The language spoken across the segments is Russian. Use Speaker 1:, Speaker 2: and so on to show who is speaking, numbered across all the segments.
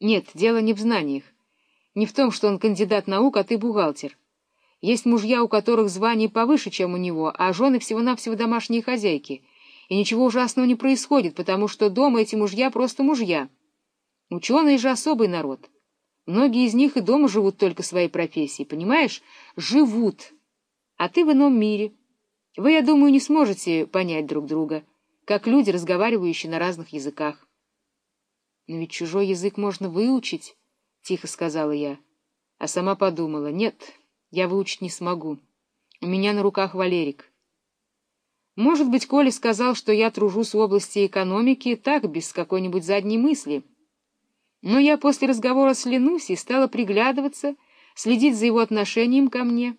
Speaker 1: Нет, дело не в знаниях. Не в том, что он кандидат наук, а ты бухгалтер. Есть мужья, у которых звание повыше, чем у него, а жены всего-навсего домашние хозяйки. И ничего ужасного не происходит, потому что дома эти мужья просто мужья. Ученые же особый народ. Многие из них и дома живут только своей профессией, понимаешь? Живут. А ты в ином мире. Вы, я думаю, не сможете понять друг друга, как люди, разговаривающие на разных языках. — Но ведь чужой язык можно выучить, — тихо сказала я. А сама подумала, нет, я выучить не смогу. У меня на руках Валерик. Может быть, Коля сказал, что я тружусь в области экономики так, без какой-нибудь задней мысли. Но я после разговора с Ленусей стала приглядываться, следить за его отношением ко мне.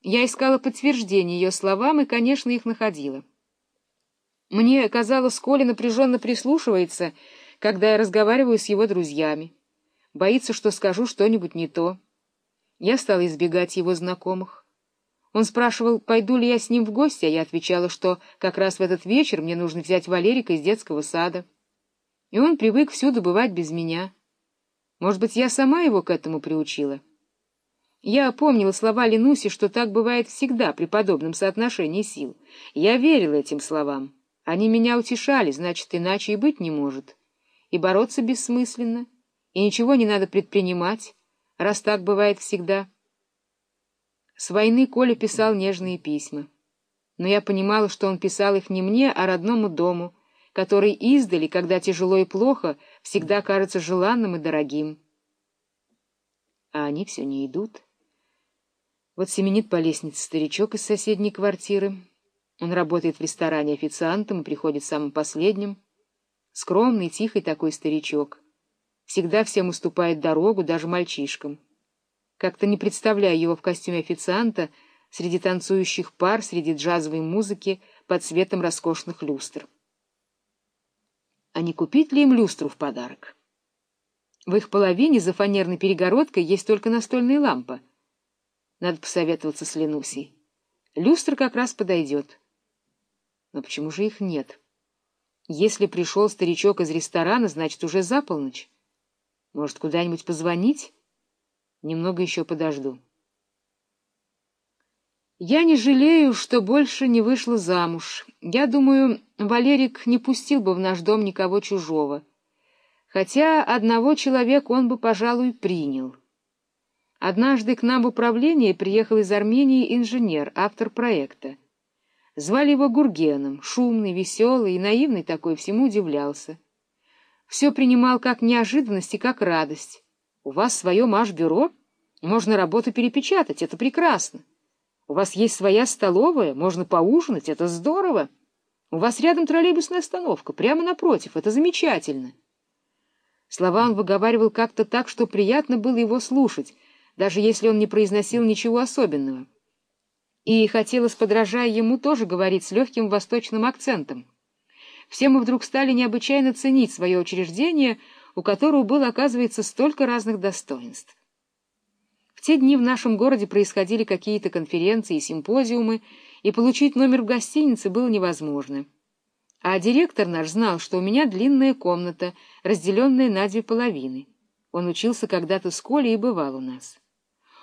Speaker 1: Я искала подтверждение ее словам и, конечно, их находила. Мне казалось, Коля напряженно прислушивается — когда я разговариваю с его друзьями. Боится, что скажу что-нибудь не то. Я стала избегать его знакомых. Он спрашивал, пойду ли я с ним в гости, а я отвечала, что как раз в этот вечер мне нужно взять Валерика из детского сада. И он привык всюду бывать без меня. Может быть, я сама его к этому приучила? Я помнила слова Ленуси, что так бывает всегда при подобном соотношении сил. Я верила этим словам. Они меня утешали, значит, иначе и быть не может и бороться бессмысленно, и ничего не надо предпринимать, раз так бывает всегда. С войны Коля писал нежные письма, но я понимала, что он писал их не мне, а родному дому, который издали, когда тяжело и плохо, всегда кажется желанным и дорогим. А они все не идут. Вот семенит по лестнице старичок из соседней квартиры. Он работает в ресторане официантом и приходит самым последним. Скромный, тихий такой старичок. Всегда всем уступает дорогу, даже мальчишкам. Как-то не представляю его в костюме официанта среди танцующих пар, среди джазовой музыки, под светом роскошных люстр. А не купить ли им люстру в подарок? В их половине за фанерной перегородкой есть только настольная лампа. Надо посоветоваться с Ленусей. Люстра как раз подойдет. Но почему же их нет? — если пришел старичок из ресторана, значит, уже за полночь. Может, куда-нибудь позвонить? Немного еще подожду. Я не жалею, что больше не вышла замуж. Я думаю, Валерик не пустил бы в наш дом никого чужого. Хотя одного человека он бы, пожалуй, принял. Однажды к нам в управление приехал из Армении инженер, автор проекта. Звали его Гургеном, шумный, веселый и наивный такой, всему удивлялся. Все принимал как неожиданность и как радость. У вас свое маш-бюро? Можно работу перепечатать, это прекрасно. У вас есть своя столовая, можно поужинать, это здорово. У вас рядом троллейбусная остановка, прямо напротив, это замечательно. Слова он выговаривал как-то так, что приятно было его слушать, даже если он не произносил ничего особенного и хотелось, подражая ему, тоже говорить с легким восточным акцентом. Все мы вдруг стали необычайно ценить свое учреждение, у которого было, оказывается, столько разных достоинств. В те дни в нашем городе происходили какие-то конференции и симпозиумы, и получить номер в гостинице было невозможно. А директор наш знал, что у меня длинная комната, разделенная на две половины. Он учился когда-то с Колей и бывал у нас.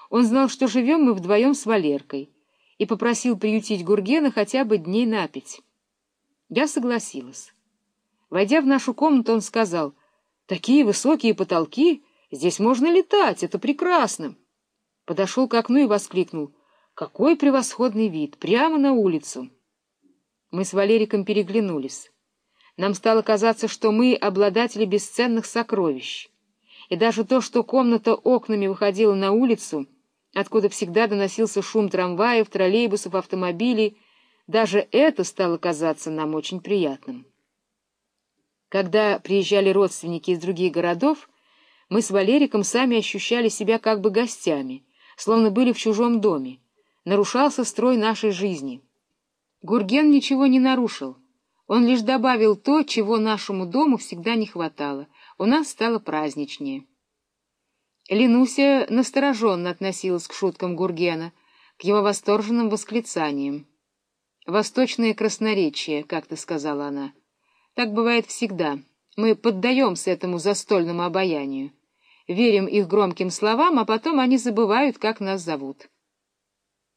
Speaker 1: Он знал, что живем мы вдвоем с Валеркой — и попросил приютить Гургена хотя бы дней на пять. Я согласилась. Войдя в нашу комнату, он сказал, «Такие высокие потолки, здесь можно летать, это прекрасно!» Подошел к окну и воскликнул, «Какой превосходный вид, прямо на улицу!» Мы с Валериком переглянулись. Нам стало казаться, что мы обладатели бесценных сокровищ. И даже то, что комната окнами выходила на улицу — откуда всегда доносился шум трамваев, троллейбусов, автомобилей. Даже это стало казаться нам очень приятным. Когда приезжали родственники из других городов, мы с Валериком сами ощущали себя как бы гостями, словно были в чужом доме. Нарушался строй нашей жизни. Гурген ничего не нарушил. Он лишь добавил то, чего нашему дому всегда не хватало. У нас стало праздничнее. Ленуся настороженно относилась к шуткам Гургена, к его восторженным восклицаниям. «Восточное красноречие», — как-то сказала она. «Так бывает всегда. Мы поддаемся этому застольному обаянию. верим их громким словам, а потом они забывают, как нас зовут.